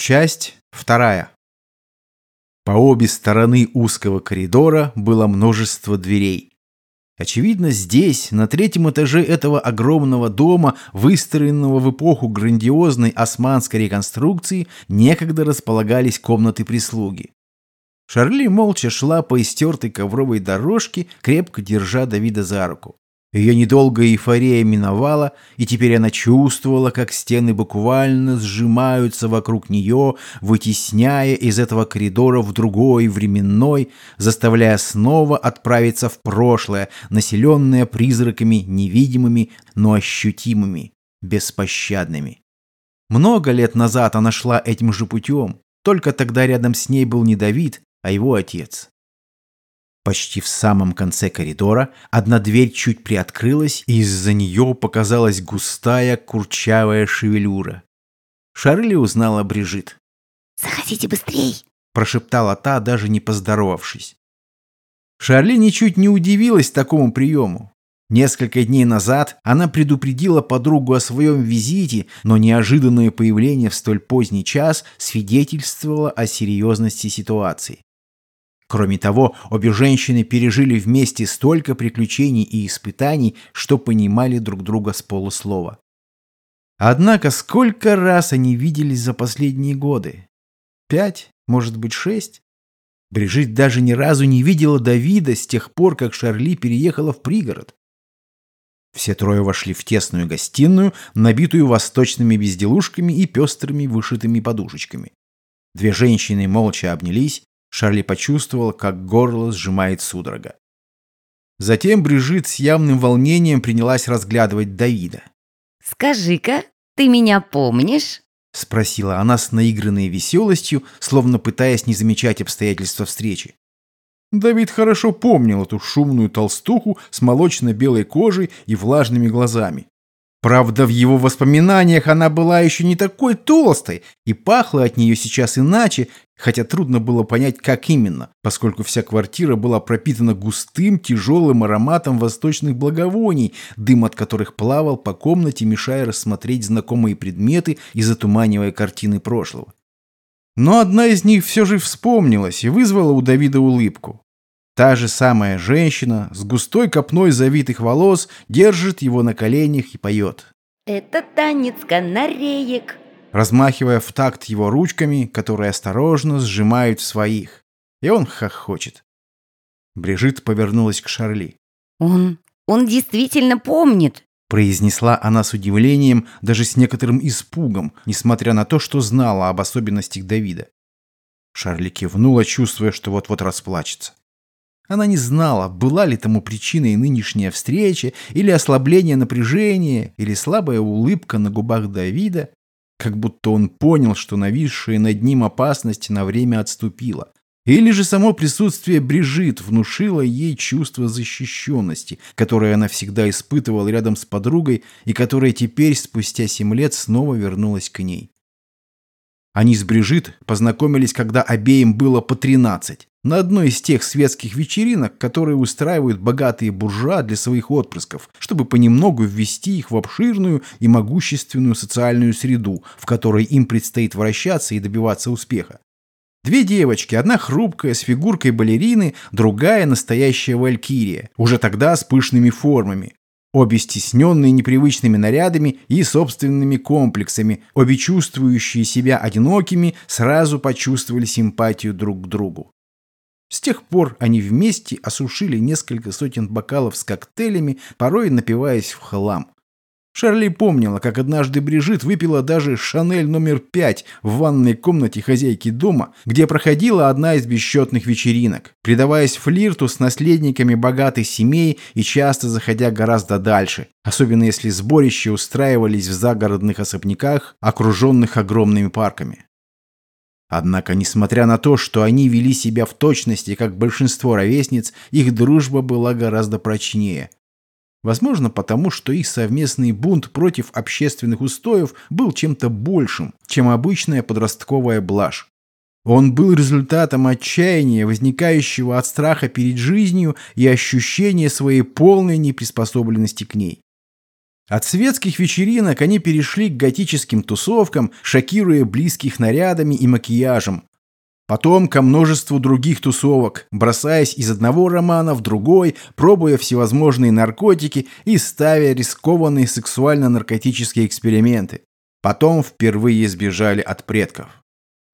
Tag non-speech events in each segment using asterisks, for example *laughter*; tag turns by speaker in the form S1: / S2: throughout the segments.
S1: Часть вторая. По обе стороны узкого коридора было множество дверей. Очевидно, здесь, на третьем этаже этого огромного дома, выстроенного в эпоху грандиозной османской реконструкции, некогда располагались комнаты прислуги. Шарли молча шла по истертой ковровой дорожке, крепко держа Давида за руку. Ее недолгая эйфория миновала, и теперь она чувствовала, как стены буквально сжимаются вокруг нее, вытесняя из этого коридора в другой, временной, заставляя снова отправиться в прошлое, населенное призраками невидимыми, но ощутимыми, беспощадными. Много лет назад она шла этим же путем, только тогда рядом с ней был не Давид, а его отец. Почти в самом конце коридора одна дверь чуть приоткрылась, и из-за нее показалась густая курчавая шевелюра. Шарли узнала Брижит.
S2: «Заходите быстрей!»
S1: – прошептала та, даже не поздоровавшись. Шарли ничуть не удивилась такому приему. Несколько дней назад она предупредила подругу о своем визите, но неожиданное появление в столь поздний час свидетельствовало о серьезности ситуации. Кроме того, обе женщины пережили вместе столько приключений и испытаний, что понимали друг друга с полуслова. Однако сколько раз они виделись за последние годы? Пять, может быть, шесть? Брижит даже ни разу не видела Давида с тех пор, как Шарли переехала в пригород. Все трое вошли в тесную гостиную, набитую восточными безделушками и пестрыми вышитыми подушечками. Две женщины молча обнялись, Шарли почувствовал, как горло сжимает судорога. Затем Брижит с явным волнением принялась разглядывать Давида.
S2: «Скажи-ка, ты меня помнишь?»
S1: — спросила она с наигранной веселостью, словно пытаясь не замечать обстоятельства встречи. Давид хорошо помнил эту шумную толстуху с молочно-белой кожей и влажными глазами. Правда, в его воспоминаниях она была еще не такой толстой и пахла от нее сейчас иначе, хотя трудно было понять, как именно, поскольку вся квартира была пропитана густым, тяжелым ароматом восточных благовоний, дым от которых плавал по комнате, мешая рассмотреть знакомые предметы и затуманивая картины прошлого. Но одна из них все же вспомнилась и вызвала у Давида улыбку. Та же самая женщина с густой копной завитых волос держит его на коленях и поет.
S2: «Это танец канареек»,
S1: размахивая в такт его ручками, которые осторожно сжимают в своих. И он хохочет. Брижит повернулась к Шарли.
S2: «Он... он действительно помнит»,
S1: произнесла она с удивлением, даже с некоторым испугом, несмотря на то, что знала об особенностях Давида. Шарли кивнула, чувствуя, что вот-вот расплачется. Она не знала, была ли тому причиной нынешняя встреча, или ослабление напряжения, или слабая улыбка на губах Давида, как будто он понял, что нависшая над ним опасность на время отступила. Или же само присутствие Брижит внушило ей чувство защищенности, которое она всегда испытывала рядом с подругой и которое теперь, спустя семь лет, снова вернулось к ней. Они с Брижит познакомились, когда обеим было по 13, на одной из тех светских вечеринок, которые устраивают богатые буржуа для своих отпрысков, чтобы понемногу ввести их в обширную и могущественную социальную среду, в которой им предстоит вращаться и добиваться успеха. Две девочки, одна хрупкая, с фигуркой балерины, другая настоящая валькирия, уже тогда с пышными формами. Обе стесненные непривычными нарядами и собственными комплексами, обе чувствующие себя одинокими, сразу почувствовали симпатию друг к другу. С тех пор они вместе осушили несколько сотен бокалов с коктейлями, порой напиваясь в хлам. Шарли помнила, как однажды Брижит выпила даже «Шанель номер пять» в ванной комнате хозяйки дома, где проходила одна из бесчетных вечеринок, предаваясь флирту с наследниками богатых семей и часто заходя гораздо дальше, особенно если сборища устраивались в загородных особняках, окруженных огромными парками. Однако, несмотря на то, что они вели себя в точности, как большинство ровесниц, их дружба была гораздо прочнее – Возможно, потому что их совместный бунт против общественных устоев был чем-то большим, чем обычная подростковая блажь. Он был результатом отчаяния, возникающего от страха перед жизнью и ощущения своей полной неприспособленности к ней. От светских вечеринок они перешли к готическим тусовкам, шокируя близких нарядами и макияжем. Потом ко множеству других тусовок, бросаясь из одного романа в другой, пробуя всевозможные наркотики и ставя рискованные сексуально-наркотические эксперименты. Потом впервые сбежали от предков.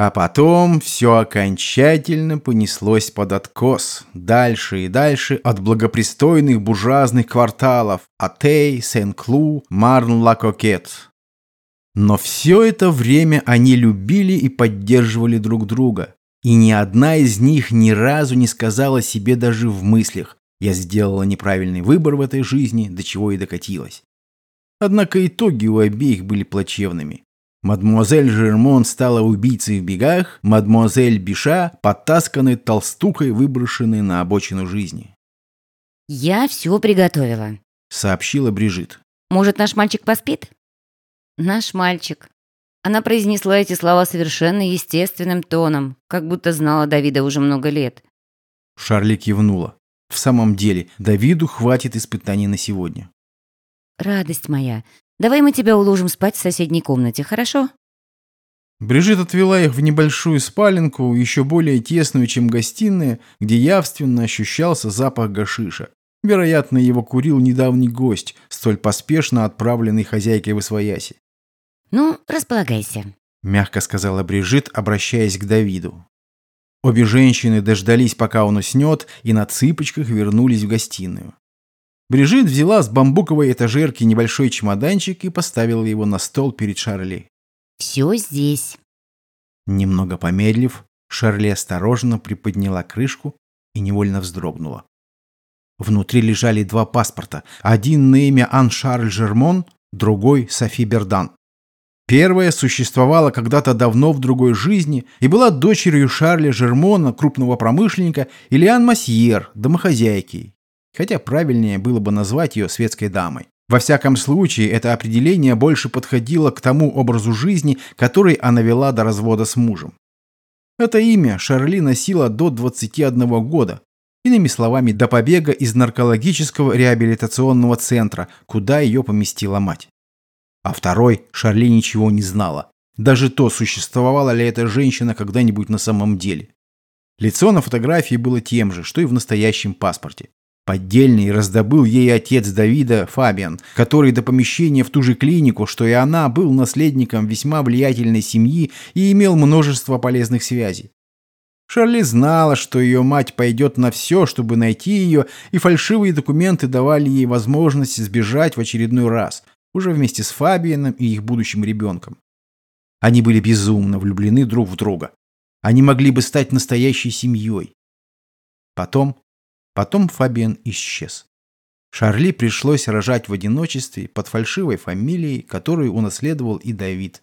S1: А потом все окончательно понеслось под откос, дальше и дальше от благопристойных буржуазных кварталов Отей, Сен-Клу, Марн-Ла-Кокет. Но все это время они любили и поддерживали друг друга. И ни одна из них ни разу не сказала себе даже в мыслях «я сделала неправильный выбор в этой жизни, до чего и докатилась». Однако итоги у обеих были плачевными. Мадмуазель Жермон стала убийцей в бегах, мадмуазель Биша – подтасканной толстукой, выброшенной на обочину жизни.
S2: Я все приготовила.
S1: Сообщила Брижит.
S2: Может, наш мальчик поспит? Наш мальчик. Она произнесла эти слова совершенно естественным тоном, как будто знала Давида уже много лет.
S1: Шарли кивнула. В самом деле, Давиду хватит испытаний на сегодня.
S2: Радость моя, давай мы тебя уложим спать в соседней комнате, хорошо?
S1: Брижит отвела их в небольшую спаленку, еще более тесную, чем гостиная, где явственно ощущался запах гашиша. Вероятно, его курил недавний гость, столь поспешно отправленный хозяйкой в Освояси.
S2: Ну, располагайся.
S1: Мягко сказала Брижит, обращаясь к Давиду. Обе женщины дождались, пока он уснет, и на цыпочках вернулись в гостиную. Брижит взяла с бамбуковой этажерки небольшой чемоданчик и поставила его на стол перед Шарли.
S2: Все здесь.
S1: Немного помедлив, Шарли осторожно приподняла крышку и невольно вздрогнула. Внутри лежали два паспорта. Один на имя Ан-Шарль Жермон, другой Софи Бердан. Первая существовала когда-то давно в другой жизни и была дочерью Шарля Жермона, крупного промышленника, и Лиан Масьер, домохозяйки, хотя правильнее было бы назвать ее светской дамой. Во всяком случае, это определение больше подходило к тому образу жизни, который она вела до развода с мужем. Это имя Шарли носила до 21 года, иными словами, до побега из наркологического реабилитационного центра, куда ее поместила мать. А второй Шарли ничего не знала. Даже то, существовала ли эта женщина когда-нибудь на самом деле. Лицо на фотографии было тем же, что и в настоящем паспорте. Поддельный раздобыл ей отец Давида, Фабиан, который до помещения в ту же клинику, что и она, был наследником весьма влиятельной семьи и имел множество полезных связей. Шарли знала, что ее мать пойдет на все, чтобы найти ее, и фальшивые документы давали ей возможность сбежать в очередной раз, уже вместе с Фабианом и их будущим ребенком. Они были безумно влюблены друг в друга. Они могли бы стать настоящей семьей. Потом Потом Фабиан исчез. Шарли пришлось рожать в одиночестве под фальшивой фамилией, которую унаследовал и Давид.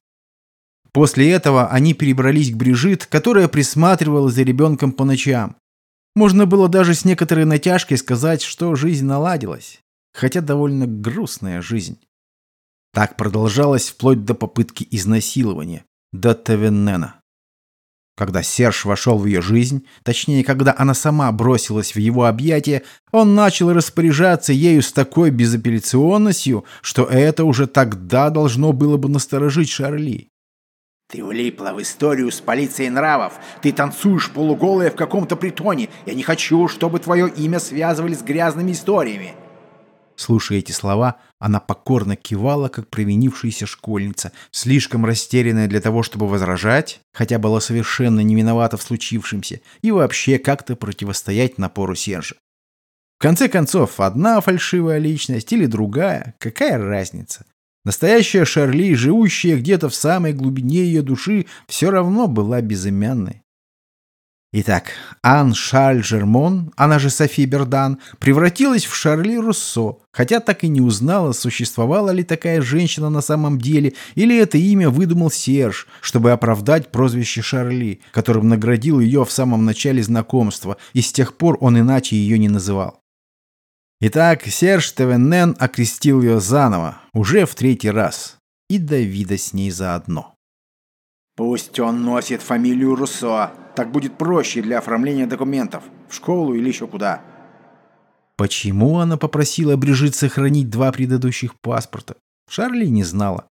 S1: После этого они перебрались к Брижит, которая присматривала за ребенком по ночам. Можно было даже с некоторой натяжкой сказать, что жизнь наладилась, хотя довольно грустная жизнь. Так продолжалось вплоть до попытки изнасилования, до Тавеннена. Когда Серж вошел в ее жизнь, точнее, когда она сама бросилась в его объятия, он начал распоряжаться ею с такой безапелляционностью, что это уже тогда должно было бы насторожить Шарли.
S3: «Ты влипла в историю с полицией нравов. Ты танцуешь полуголая в каком-то притоне. Я не хочу, чтобы твое имя связывали с грязными историями.
S1: Слушая эти слова, она покорно кивала, как провинившаяся школьница, слишком растерянная для того, чтобы возражать, хотя была совершенно не виновата в случившемся, и вообще как-то противостоять напору Сержа. В конце концов, одна фальшивая личность или другая, какая разница? Настоящая Шарли, живущая где-то в самой глубине ее души, все равно была безымянной. Итак, Ан Шарль Жермон, она же Софи Бердан, превратилась в Шарли Руссо, хотя так и не узнала, существовала ли такая женщина на самом деле, или это имя выдумал Серж, чтобы оправдать прозвище Шарли, которым наградил ее в самом начале знакомства, и с тех пор он иначе ее не называл. Итак, Серж Тевеннен окрестил ее заново, уже в третий раз, и Давида с ней заодно.
S3: «Пусть он носит фамилию Руссо», так будет проще для оформления документов. В школу или еще куда.
S1: Почему она попросила Брижит сохранить два предыдущих паспорта? Шарли не знала.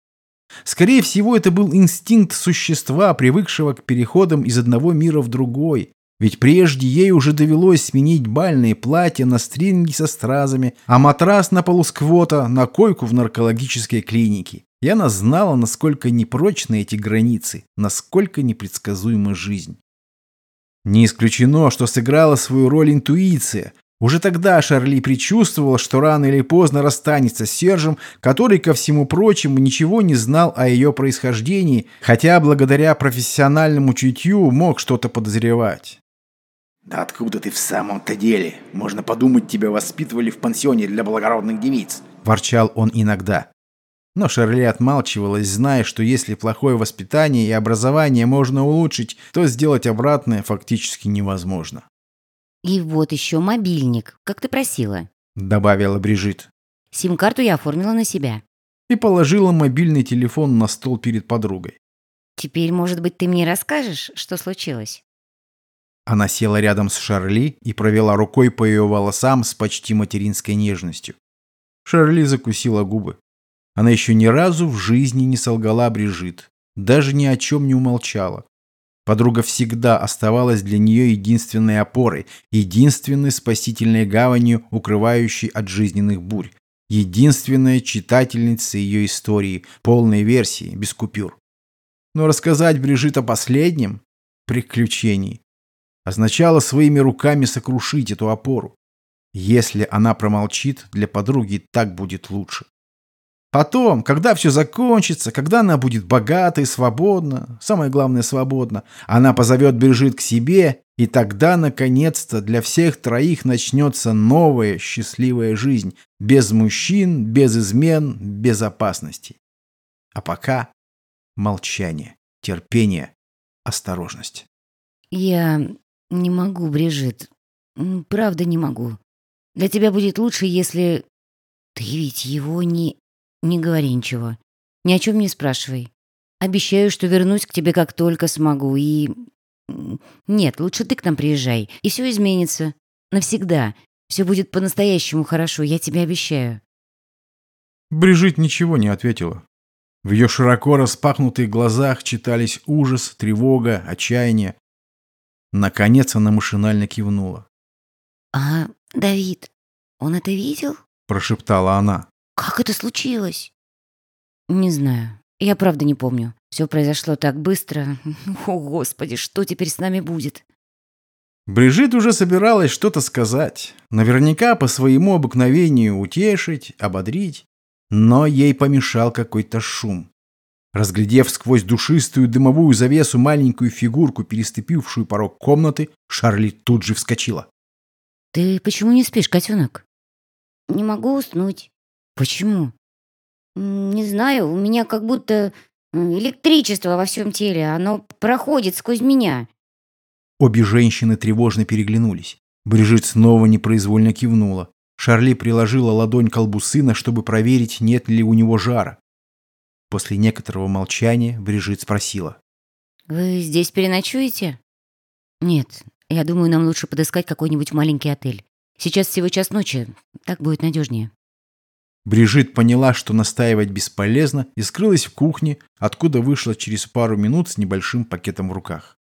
S1: Скорее всего, это был инстинкт существа, привыкшего к переходам из одного мира в другой. Ведь прежде ей уже довелось сменить бальные платья на стринги со стразами, а матрас на полу сквота на койку в наркологической клинике. И она знала, насколько непрочны эти границы, насколько непредсказуема жизнь. Не исключено, что сыграла свою роль интуиция. Уже тогда Шарли предчувствовала, что рано или поздно расстанется с Сержем, который, ко всему прочему, ничего не знал о ее происхождении, хотя благодаря профессиональному чутью мог что-то подозревать.
S3: Да откуда ты в самом-то деле? Можно подумать, тебя воспитывали в пансионе для благородных девиц.
S1: Ворчал он иногда. Но Шарли отмалчивалась, зная, что если плохое воспитание и образование можно улучшить, то сделать обратное фактически невозможно.
S2: И вот еще мобильник, как ты просила.
S1: Добавила Брижит.
S2: Сим-карту я оформила на себя.
S1: И положила мобильный телефон на стол перед подругой.
S2: Теперь, может быть, ты мне расскажешь, что случилось?
S1: Она села рядом с Шарли и провела рукой по ее волосам с почти материнской нежностью. Шарли закусила губы. Она еще ни разу в жизни не солгала Брижит, даже ни о чем не умолчала. Подруга всегда оставалась для нее единственной опорой, единственной спасительной гаванью, укрывающей от жизненных бурь, единственная читательница ее истории, полной версии, без купюр. Но рассказать Брижит о последнем приключении означало своими руками сокрушить эту опору. Если она промолчит, для подруги так будет лучше. Потом, когда все закончится, когда она будет богата и свободна, самое главное свободна, она позовет Брижит к себе, и тогда, наконец-то, для всех троих начнется новая счастливая жизнь, без мужчин, без измен, без опасностей. А пока молчание, терпение, осторожность.
S2: Я не могу, Брижит. Правда не могу. Для тебя будет лучше, если... Ты ведь его не... Не говори ничего. Ни о чем не спрашивай. Обещаю, что вернусь к тебе как только смогу. И... Нет, лучше ты к нам приезжай. И все изменится. Навсегда. Все будет по-настоящему хорошо, я тебе обещаю.
S1: Брижит ничего не ответила. В ее широко распахнутых глазах читались ужас, тревога, отчаяние. Наконец она машинально кивнула.
S2: «А Давид, он это видел?»
S1: Прошептала она.
S2: Как это случилось? Не знаю. Я правда не помню. Все произошло так быстро. *laughs* О, Господи, что теперь с нами будет?
S1: Брижит уже собиралась что-то сказать. Наверняка по своему обыкновению утешить, ободрить. Но ей помешал какой-то шум. Разглядев сквозь душистую дымовую завесу маленькую фигурку, переступившую порог комнаты, Шарли тут же вскочила.
S2: «Ты почему не спишь, котенок?»
S4: «Не могу уснуть».
S2: Почему?
S4: Не знаю, у меня как будто электричество во всем теле, оно проходит сквозь меня.
S1: Обе женщины тревожно переглянулись. Брижит снова непроизвольно кивнула. Шарли приложила ладонь к колбу сына, чтобы проверить, нет ли у него жара. После некоторого молчания Брижит спросила.
S2: «Вы здесь переночуете?» «Нет, я думаю, нам лучше подыскать какой-нибудь маленький отель. Сейчас всего час ночи, так будет надежнее».
S1: Брижит поняла, что настаивать бесполезно, и скрылась в кухне, откуда вышла через пару минут с небольшим пакетом в руках.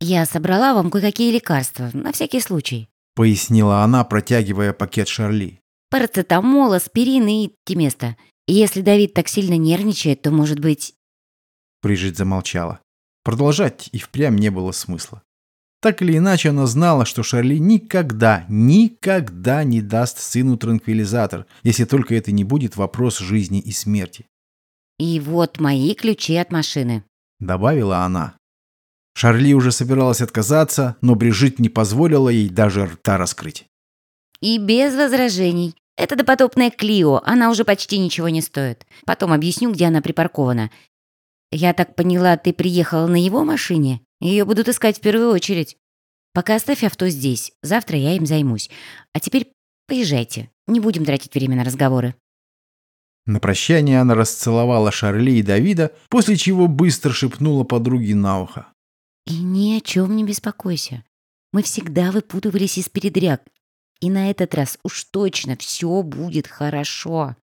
S2: «Я собрала вам кое-какие лекарства, на всякий случай», —
S1: пояснила она, протягивая пакет Шарли.
S2: «Парацетамол, аспирин и тиместа. Если Давид так сильно нервничает, то, может быть...»
S1: Брижит замолчала. Продолжать и впрямь не было смысла. Так или иначе, она знала, что Шарли никогда, никогда не даст сыну транквилизатор, если только это не будет вопрос жизни и смерти.
S2: «И вот мои ключи от машины», —
S1: добавила она. Шарли уже собиралась отказаться, но Брижит не позволила ей даже рта раскрыть.
S2: «И без возражений. Это допотопная Клио, она уже почти ничего не стоит. Потом объясню, где она припаркована. Я так поняла, ты приехала на его машине?» Ее будут искать в первую очередь. Пока оставь авто здесь. Завтра я им займусь. А теперь поезжайте. Не будем тратить время на разговоры».
S1: На прощание она расцеловала Шарли и Давида, после чего быстро шепнула подруге на ухо.
S2: «И ни о чем не беспокойся. Мы всегда выпутывались из передряг. И на этот раз уж точно все будет хорошо».